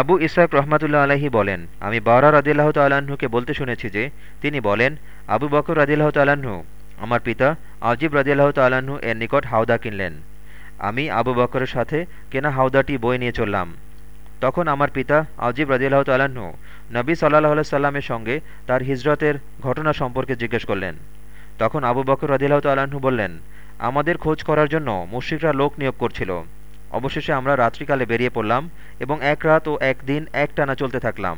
আবু ইসহাক রহমাতুল্লাহ আলাহি বলেন, আমি বারা রাদিল্লাহ তাল্লাহ্নকে বলতে শুনেছি যে, তিনি বলেন, আবু বকর রাদিল্লাহ তাল্লাহ্ন আমার পিতা আজিব রাদিল্লাহ তাল্লাহ্ন এর নিকট হাওদা কিনলেন। আমি আবু বকরের সাথে কেনা হাওদাটি বই নিয়ে চললাম। তখন আমার পিতা আজিব রাদিল্লাহ তাল্লাহ্ন নবী সাল্লাহ সাল্লামের সঙ্গে তার হিজরতের ঘটনা সম্পর্কে জিজ্ঞেস করলেন। তখন আবু বকর রাদিল্লাহ তাল্লাহ্ন বললেন, আমাদের খোঁজ করার জন্য মুশ্রিকরা লোক নিয়োগ করছিল। অবশেষে আমরা রাত্রিকালে বেরিয়ে পড়লাম এবং এক রাত ও এক দিন এক টানা চলতে থাকলাম।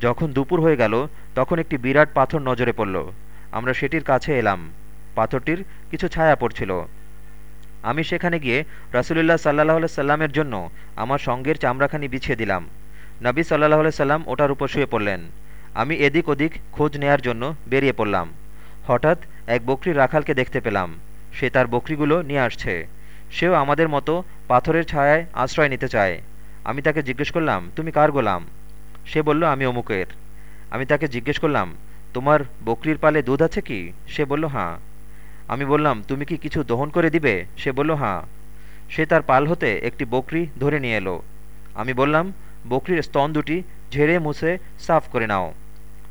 যখন দুপুর হয়ে গেল, তখন একটি বিরাট পাথর নজরে পড়ল। আমরা সেটির কাছে এলাম। পাথরটির কিছু ছায়া পড়ছিল। আমি সেখানে গিয়ে রাসুলুল্লাহ সাল্লাহ সাল্লামের জন্য আমার সঙ্গের চামড়াখানি বিছিয়ে দিলাম। নবী সাল্লাহ সাল্লাম ওটার উপর শুয়ে পড়লেন। আমি এদিক ওদিক খোঁজ নেয়ার জন্য বেরিয়ে পড়লাম। হঠাৎ এক বকরির রাখালকে দেখতে পেলাম। সে তার বকরিগুলো নিয়ে আসছে। সেও আমাদের মতো পাথরের ছায়ায় আশ্রয় নিতে চায়। আমি তাকে জিজ্ঞেস করলাম, তুমি কার গোলাম? সে বলল, আমি অমুকের। আমি তাকে জিজ্ঞেস করলাম, তোমার বকরির পালে দুধ আছে কি? সে বলল, হাঁ। আমি বললাম, তুমি কি কিছু দহন করে দিবে? সে বলল, হাঁ। সে তার পাল হতে একটি বকরি ধরে নিয়ে এলো। আমি বললাম, বকরির স্তন দুটি ঝেড়ে মুছে সাফ করে নাও।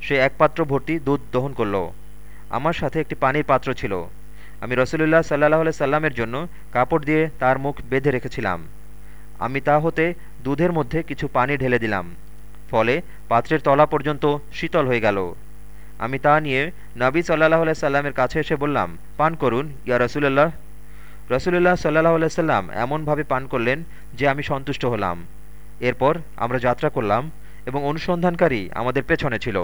সে এক পাত্র ভর্তি দুধ দহন করল। আমার সাথে একটি পানির পাত্র ছিল। আমি রসুলুল্লাহ সাল্লাহ সাল্লামের জন্য কাপড় দিয়ে তার মুখ বেঁধে রেখেছিলাম। আমি তা হতে দুধের মধ্যে কিছু পানি ঢেলে দিলাম। ফলে পাত্রের তলা পর্যন্ত শীতল হয়ে গেল। আমি তা নিয়ে নবী সাল্লাহ সাল্লামের কাছে এসে বললাম, পান করুন, ইয়া রসুল্লাহ রসুলুল্লাহ সাল্লাহ সাল্লাম এমনভাবে পান করলেন যে আমি সন্তুষ্ট হলাম। এরপর আমরা যাত্রা করলাম এবং অনুসন্ধানকারী আমাদের পেছনে ছিল।